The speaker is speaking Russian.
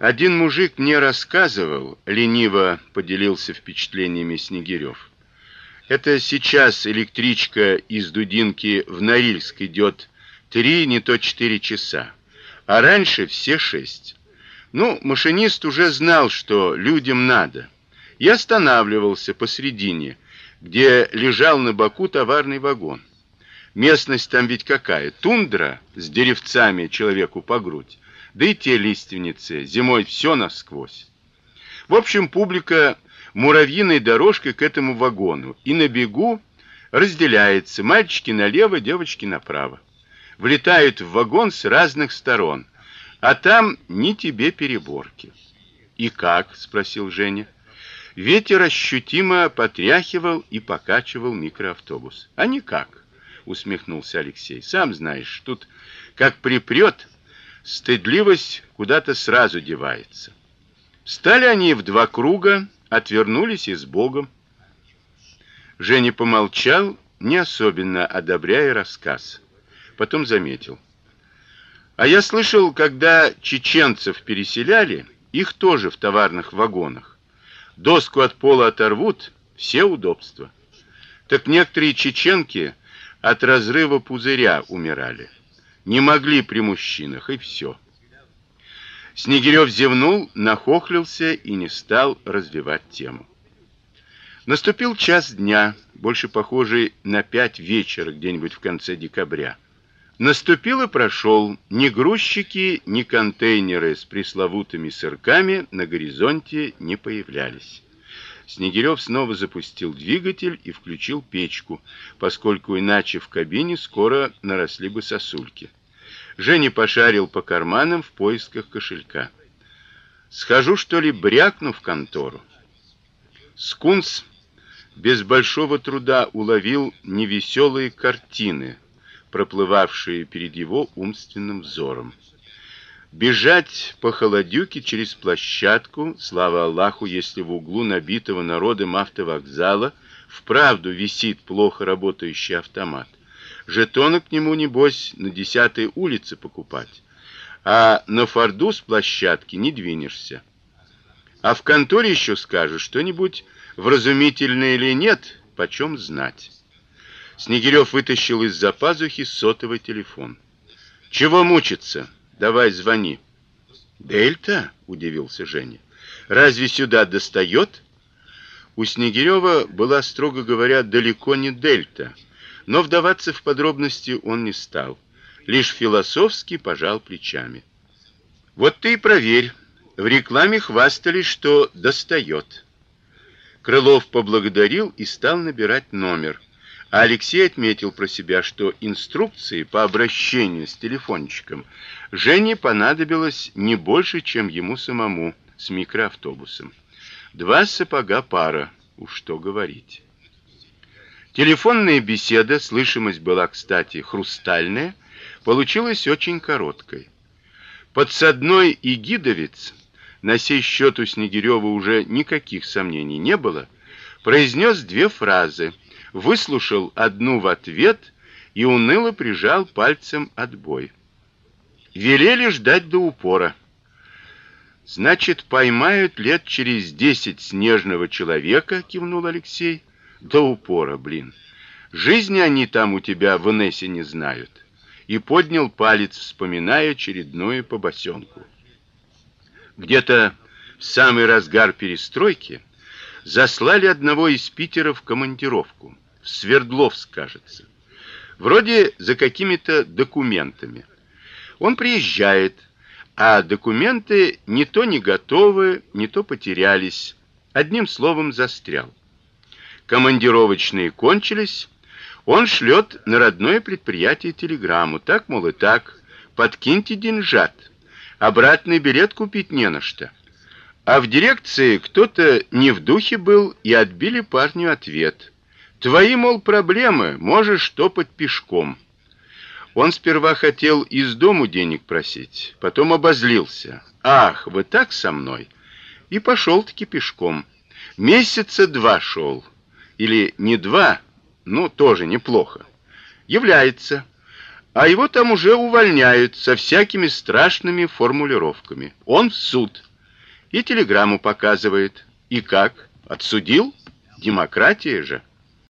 Один мужик мне рассказывал, лениво поделился впечатлениями Снегирев. Это сейчас электричка из Дудинки в Норильск идет три, не то четыре часа, а раньше все шесть. Ну, машинист уже знал, что людям надо. И останавливался посредине, где лежал на боку товарный вагон. Местность там ведь какая? Тундра с деревцами человеку по грудь да и те лиственницы, зимой все насквозь. В общем, публика муравьиной дорожкой к этому вагону, и на бегу разделяется: мальчики налево, девочки направо. Влетают в вагон с разных сторон, а там ни тебе переборки. И как, спросил Женя. Ветер ощутимо потряхивал и покачивал микроавтобус. А никак, усмехнулся Алексей. Сам знаешь, тут как припрет, стыдливость куда-то сразу девается. Стали они в два круга, отвернулись и с Богом. Женя помолчал, не особенно одобряя рассказ. Потом заметил: "А я слышал, когда чеченцев переселяли, их тоже в товарных вагонах. Доску от пола оторвут, все удобства. Так некоторые чеченки от разрыва пузыря умирали" не могли при мужчинах, и все. Снегирев зевнул, нахохлился и не стал развивать тему. Наступил час дня, больше похожий на пять вечера где-нибудь в конце декабря. Наступил и прошел. Ни грузчики, ни контейнеры с пресловутыми сырками на горизонте не появлялись. Снегирев снова запустил двигатель и включил печку, поскольку иначе в кабине скоро наросли бы сосульки. Женя пошарил по карманам в поисках кошелька. Схожу, что ли, брякну в контору. Скунс без большого труда уловил невеселые картины, проплывавшие перед его умственным взором. Бежать по холодюке через площадку, слава Аллаху, если в углу набитого народом автовокзала вправду висит плохо работающий автомат. Жетоны к нему небось на десятой улице покупать. А на форду с площадки не двинешься. А в конторе еще скажешь что-нибудь вразумительное или нет, почем знать. Снегирев вытащил из-за пазухи сотовый телефон. Чего мучиться? Давай звони. Дельта? удивился Женя. Разве сюда достает? У Снегирева была, строго говоря, далеко не дельта, но вдаваться в подробности он не стал, лишь философски пожал плечами. Вот ты и проверь. В рекламе хвастались, что достает. Крылов поблагодарил и стал набирать номер. А Алексей отметил про себя, что инструкции по обращению с телефончиком Жене понадобилось не больше, чем ему самому с микроавтобусом. Два сапога пара, уж что говорить. Телефонная беседа, слышимость была, кстати, хрустальная, получилась очень короткой. Подсадной и гидовец, на сей счет у Снегирева уже никаких сомнений не было, произнес две фразы, выслушал одну в ответ и уныло прижал пальцем отбой. Велели ждать до упора. Значит, поймают лет через десять снежного человека, кивнул Алексей. До упора, блин. Жизни они там у тебя в Инессе не знают. И поднял палец, вспоминая очередную побосенку. Где-то в самый разгар перестройки заслали одного из Питера в командировку, в Свердловск, кажется. Вроде за какими-то документами. Он приезжает, а документы не то не готовы, не то потерялись. Одним словом, застрял. Командировочные кончились, он шлет на родное предприятие телеграмму. Так, мол, и так, подкиньте деньжат. Обратный билет купить не на что. А в дирекции кто-то не в духе был и отбили парню ответ. Твои, мол, проблемы, можешь топать пешком. Он сперва хотел из дому денег просить, потом обозлился. Ах, вы так со мной? И пошел таки пешком. Месяца два шел. Или не два, ну тоже неплохо. Является. А его там уже увольняют со всякими страшными формулировками. Он в суд. И телеграмму показывает. И как? Отсудил? Демократия же.